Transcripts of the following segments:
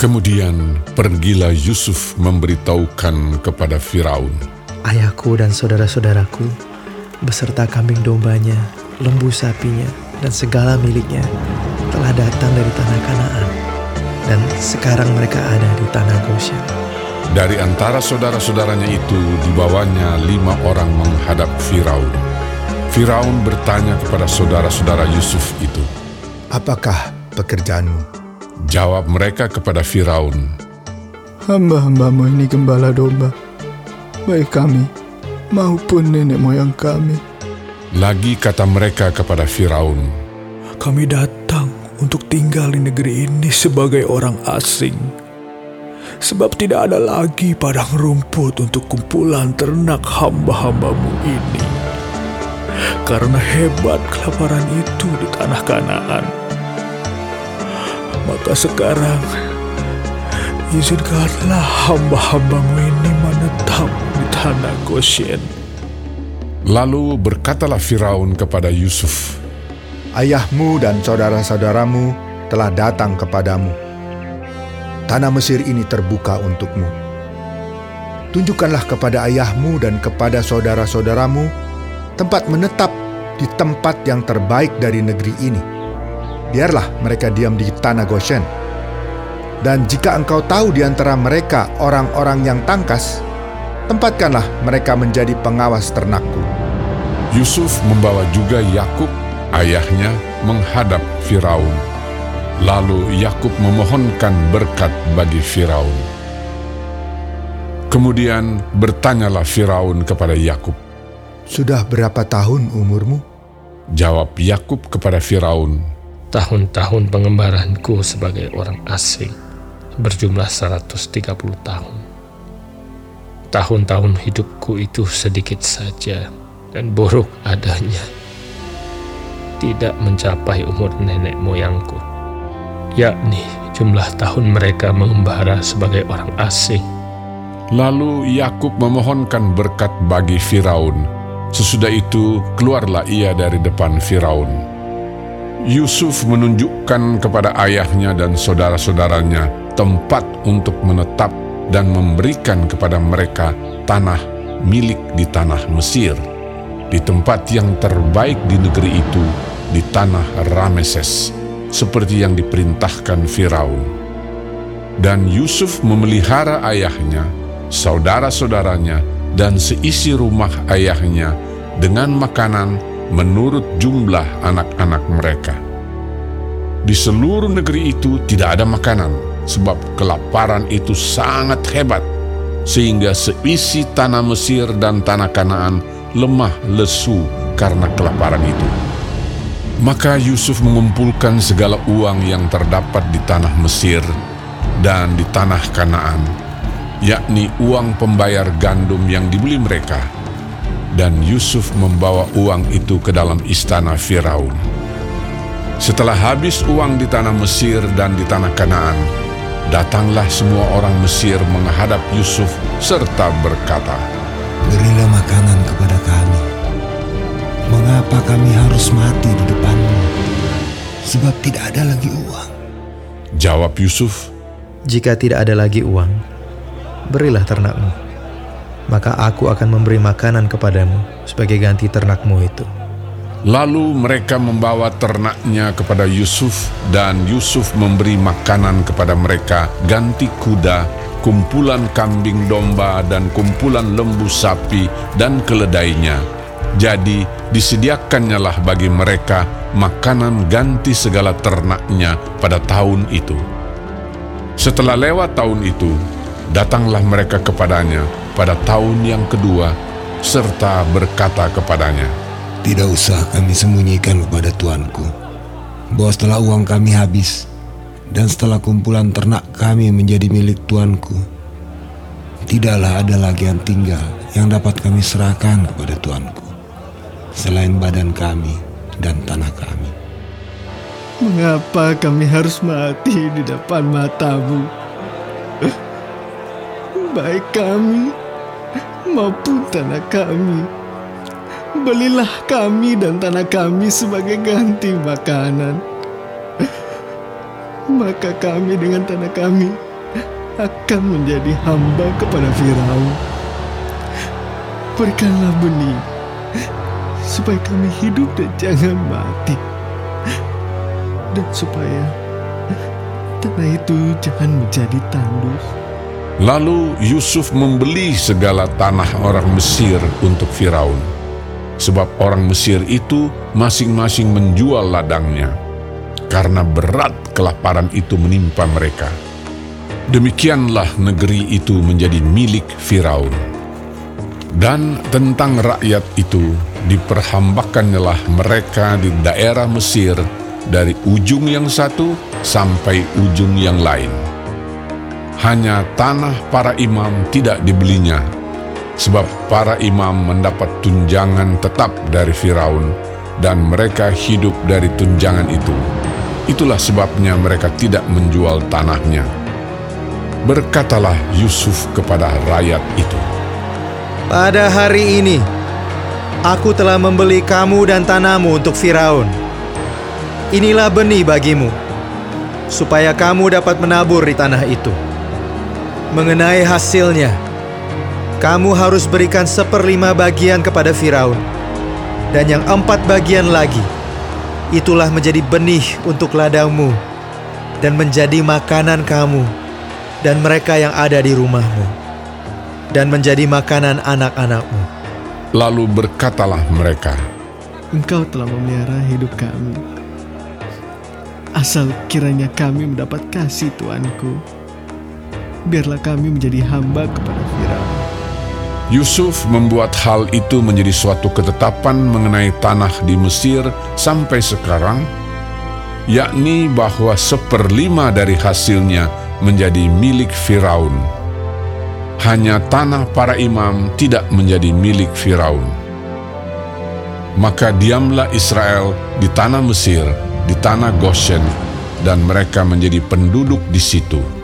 Kemudian pergilah Yusuf memberitahukan kepada Firaun, Ayahku dan saudara-saudaraku, beserta kambing dombanya, lembu sapinya, dan segala miliknya telah datang dari tanah Kanaan. Dan sekarang mereka ada di tanah Goshen. Dari antara saudara-saudaranya itu dibawanya lima orang menghadap Firaun. Firaun bertanya kepada saudara-saudara Yusuf itu. Apakah pekerjaanmu? Jawab mereka kepada Firaun, Hamba-hambamu ini gembala domba, baik kami maupun nenek moyang kami. Lagi kata mereka kepada Firaun, Kami datang untuk tinggal di negeri ini sebagai orang asing. Sebab tidak ada lagi padang rumput untuk kumpulan ternak hamba-hambamu ini. Karena hebat kelaparan itu di tanah Kanaan. Maka sekarang, izinkanlah hamba-hambamu ini menetap di tanah Goshen. Lalu berkatalah Firaun kepada Yusuf, Ayahmu dan saudara-saudaramu telah datang kepadamu. Tanah Mesir ini terbuka untukmu. Tunjukkanlah kepada ayahmu dan kepada saudara-saudaramu tempat menetap di tempat yang terbaik dari negeri ini. Biarlah mereka diam di tanah Goshen. Dan jika engkau tahu di antara mereka orang-orang yang tangkas, tempatkanlah mereka menjadi pengawas ternakku. Yusuf membawa juga Yakub, ayahnya, menghadap Firaun. Lalu Yakub memohonkan berkat bagi Firaun. Kemudian bertanyalah Firaun kepada Yakub. Sudah berapa tahun umurmu? Jawab Yakub kepada Firaun, Tahun-tahun pengembaranku sebagai orang asing berjumlah 130 tahun. Tahun-tahun hidupku itu sedikit saja dan buruk adanya. Tidak mencapai umur nenek moyangku, yakni jumlah tahun mereka mengembara sebagai orang asing. Lalu Yakub memohonkan berkat bagi Firaun. Sesudah itu keluarlah ia dari depan Firaun. Yusuf menunjukkan kepada ayahnya dan saudara-saudaranya tempat untuk menetap dan memberikan kepada mereka tanah milik di tanah Mesir, di tempat yang terbaik di negeri itu, di tanah Rameses, seperti yang diperintahkan Firaun. Dan Yusuf memelihara ayahnya, saudara-saudaranya, dan seisi rumah ayahnya dengan makanan menurut jumlah anak-anak mereka. Di seluruh negeri itu tidak ada makanan, sebab kelaparan itu sangat hebat, sehingga seisi tanah Mesir dan tanah Kanaan lemah lesu karena kelaparan itu. Maka Yusuf mengumpulkan segala uang yang terdapat di tanah Mesir dan di tanah Kanaan, yakni uang pembayar gandum yang dibeli mereka. Dan Yusuf membawa uang itu ke dalam istana Firaun. Setelah habis uang di tanah Mesir dan di tanah Kanaan, datanglah semua orang Mesir menghadap Yusuf serta berkata, Berilah makanan kepada kami. Mengapa kami harus mati di depanmu? Sebab tidak ada lagi uang. Jawab Yusuf, Jika tidak ada lagi uang, berilah ternakmu. Maka aku akan memberi makanan kepadamu sebagai ganti ternakmu itu. Lalu mereka membawa ternaknya kepada Yusuf dan Yusuf memberi makanan kepada mereka ganti kuda, kumpulan kambing domba dan kumpulan lembu sapi dan keledainya. Jadi disediakannya lah bagi mereka makanan ganti segala ternaknya pada tahun itu. Setelah lewat tahun itu, datanglah mereka kepadanya pada tahun yang kedua serta berkata kepadanya, Tidak usah kami sembunyikan kepada tuanku bahwa setelah uang kami habis dan setelah kumpulan ternak kami menjadi milik tuanku, tidaklah ada lagi yang tinggal yang dapat kami serahkan kepada tuanku selain badan kami dan tanah kami. Mengapa kami harus mati di depan matamu? Baik kami maupun tanah kami. Belilah kami dan tanah kami sebagai ganti makanan. Maka kami dengan tanah kami akan menjadi hamba kepada Firaun. Berikanlah benih supaya kami hidup dan jangan mati. Dan supaya tanah itu jangan menjadi tandus. Lalu Yusuf membeli segala tanah orang Mesir untuk Firaun, sebab orang Mesir itu masing-masing menjual ladangnya, karena berat kelaparan itu menimpa mereka. Demikianlah negeri itu menjadi milik Firaun. Dan tentang rakyat itu diperhambakanlah mereka di daerah Mesir dari ujung yang satu sampai ujung yang lain. Hanya tanah para imam tidak dibelinya, sebab para imam mendapat tunjangan tetap dari Firaun, dan mereka hidup dari tunjangan itu. Itulah sebabnya mereka tidak menjual tanahnya. Berkatalah Yusuf kepada rakyat itu, Pada hari ini, aku telah membeli kamu dan tanahmu untuk Firaun. Inilah benih bagimu, supaya kamu dapat menabur di tanah itu. Mengenai hasilnya, kamu harus berikan seperlima bagian kepada Firaun, dan yang empat bagian lagi, itulah menjadi benih untuk ladangmu, dan menjadi makanan kamu dan mereka yang ada di rumahmu, dan menjadi makanan anak-anakmu. lalu berkatalah mereka, Engkau telah memelihara hidup kami. Asal kiranya kami mendapat kasih Tuanku. Biarlah kami menjadi hamba kepada Firaun. Yusuf membuat hal itu menjadi suatu ketetapan mengenai tanah di Mesir sampai sekarang, yakni bahwa seperlima dari hasilnya menjadi milik Firaun. Hanya tanah para imam tidak menjadi milik Firaun. Maka diamlah Israel di tanah Mesir, di tanah Goshen, dan mereka menjadi penduduk di situ.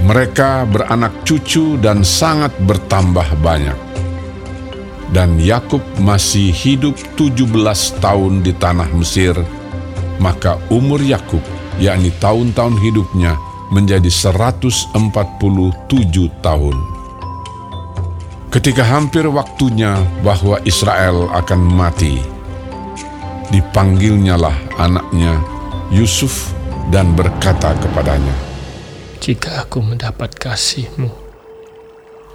Mereka beranak cucu dan sangat bertambah banyak. Dan Yakub masih hidup 17 tahun di tanah Mesir, maka umur Yakub, yakni tahun-tahun hidupnya, menjadi 147 tahun. Ketika hampir waktunya bahwa Israel akan mati, dipanggilnyalah anaknya Yusuf dan berkata kepadanya, Jika aku mendapat kasihmu,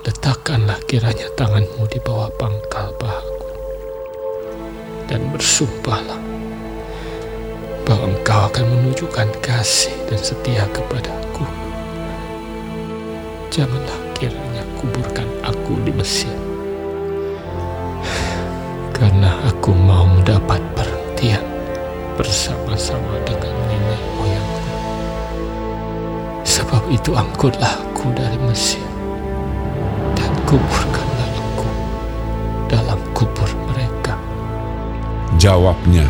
letakkanlah kiranya tanganmu di bawah pangkal pahaku. Dan bersumpahlah bahwa engkau akan menunjukkan kasih dan setia kepadaku. Janganlah kiranya kuburkan aku di Mesir. Karena aku mau mendapat perhentian bersama-sama dengan nenek moyangku. Sebab itu angkutlah aku dari Mesir dan kuburkanlah aku dalam kubur mereka. Jawabnya,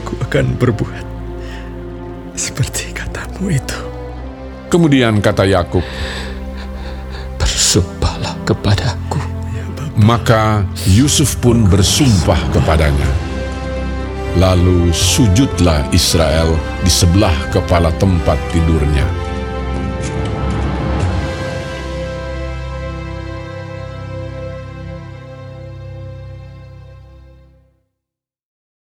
Aku akan berbuat seperti katamu itu. kemudian kata Yakub, Bersumpahlah kepadaku Maka Yusuf pun bersumpah kepadanya. Lalu sujudlah Israel di sebelah kepala tempat tidurnya.